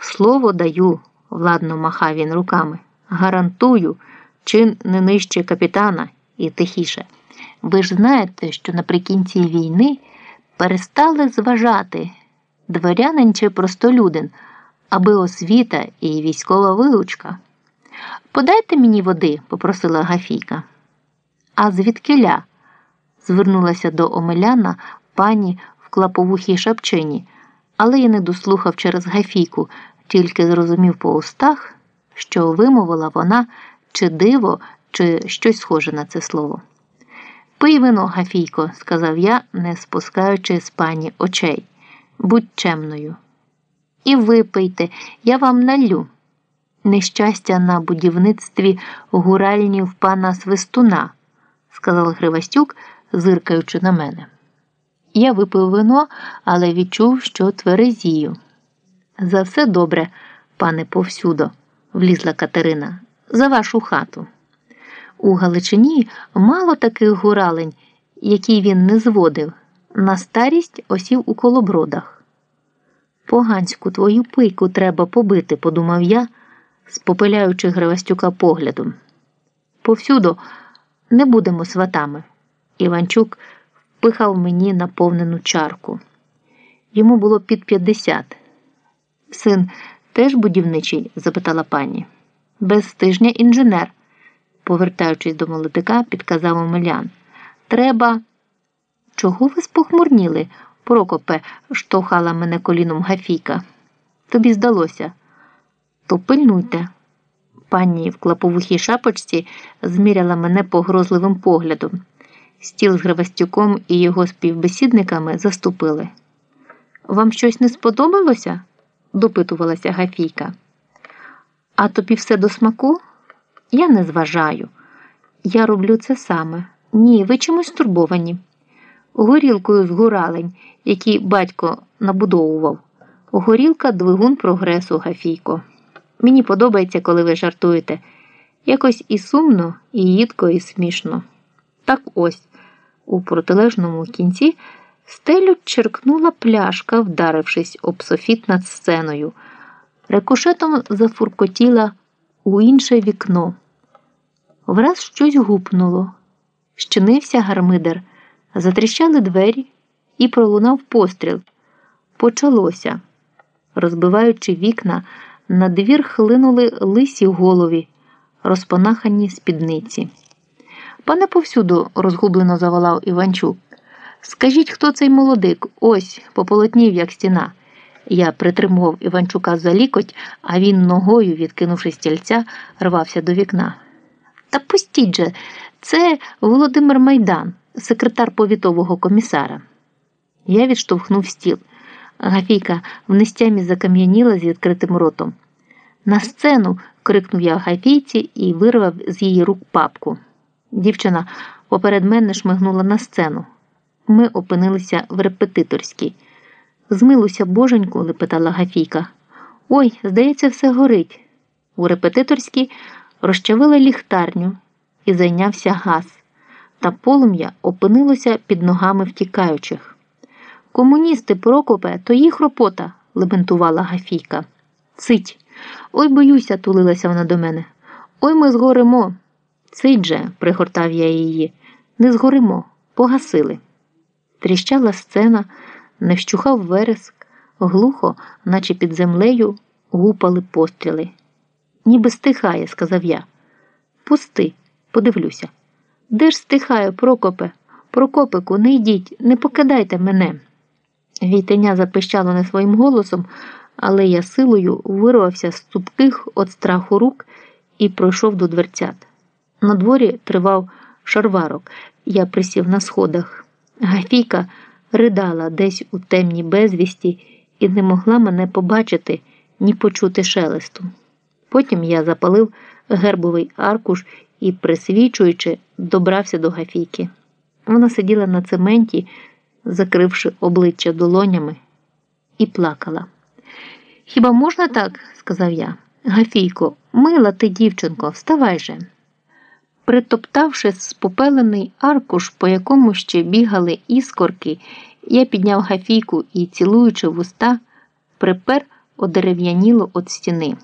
Слово даю, владно махав він руками. Гарантую, чин не нижче капітана і тихіше. Ви ж знаєте, що наприкінці війни перестали зважати дворянин чи простолюдин, аби освіта і військова вилучка. Подайте мені води, попросила Гафійка. А звідкиля? звернулася до Омеляна пані в клаповухій шапчині, але я не дослухав через Гафійку, тільки зрозумів по устах, що вимовила вона чи диво, чи щось схоже на це слово. Пий вино, Гафійко, сказав я, не спускаючи з пані очей. Будь чемною. І випийте, я вам налю. Нещастя на будівництві гуральнів пана Свистуна, сказав Гривастюк, зиркаючи на мене. Я випив вино, але відчув, що тверезію. За все добре, пане повсюдо, влізла Катерина, за вашу хату. У Галичині мало таких гуралень, які він не зводив, на старість осів у колобродах. Поганську твою пийку треба побити, подумав я, спопиляючи Гривастюка поглядом. Повсюду не будемо сватами. Іванчук впихав мені наповнену чарку. Йому було під п'ятдесят. Син теж будівничий? запитала пані. Без тижня інженер повертаючись до молодика, підказав Омелян. Треба. Чого ви спохмурніли? Прокопе, штовхала мене коліном Гафійка. Тобі здалося. То пильнуйте. Пані в клаповухій шапочці зміряла мене погрозливим поглядом. Стіл з Гривастюком і його співбесідниками заступили. Вам щось не сподобалося? допитувалася Гафійка. А тобі все до смаку? Я не зважаю. Я роблю це саме. Ні, ви чимось турбовані. Горілкою з гуралень, який батько набудовував. Горілка двигун прогресу, Гафійко. Мені подобається, коли ви жартуєте. Якось і сумно, і їдко, і смішно. Так ось, у протилежному кінці стелю черкнула пляшка, вдарившись об софіт над сценою. Рекошетом зафуркотіла у інше вікно. Враз щось гупнуло. Щинився гармидер, затріщали двері і пролунав постріл. Почалося. Розбиваючи вікна, на двір хлинули лисі голові, розпанахані спідниці. Пане повсюду, розгублено заволав Іванчук. Скажіть, хто цей молодик? Ось пополотнів, як стіна. Я притримував Іванчука за лікоть, а він ногою, відкинувши стільця, рвався до вікна. Та пустіть же, це Володимир Майдан, секретар повітового комісара. Я відштовхнув стіл. Гафійка в нестямі закам'яніла з відкритим ротом. На сцену. крикнув я Гафійці і вирвав з її рук папку. Дівчина поперед мене шмигнула на сцену. Ми опинилися в репетиторській. Змилуйся, боженьку, лепетала Гафійка. Ой, здається, все горить. У репетиторській розчавили ліхтарню і зайнявся газ, та полум'я опинилося під ногами втікаючих. Комуністи, Прокопе, то їх робота, лебентувала Гафійка. Цить. Ой, боюся, тулилася вона до мене. Ой ми згоримо. Цить же, пригортав я її, не згоримо, погасили. Тріщала сцена не вщухав вереск, глухо, наче під землею, гупали постріли. Ніби стихає, сказав я. Пусти, подивлюся. Де ж стихає, Прокопе? Прокопику, не йдіть, не покидайте мене. Війтеня запищало не своїм голосом, але я силою вирвався з цупких від страху рук і пройшов до дверцят. На дворі тривав шарварок. Я присів на сходах. Гафійка ридала десь у темній безвісті і не могла мене побачити ні почути шелесту. Потім я запалив гербовий аркуш і, присвічуючи, добрався до Гафійки. Вона сиділа на цементі, закривши обличчя долонями, і плакала. Хіба можна так? сказав я. Гафійко, мила ти, дівчинко, вставай же. Притоптавши спопелений аркуш, по якому ще бігали іскорки, я підняв гафійку і, цілуючи вуста, припер одерев'яніло від стіни.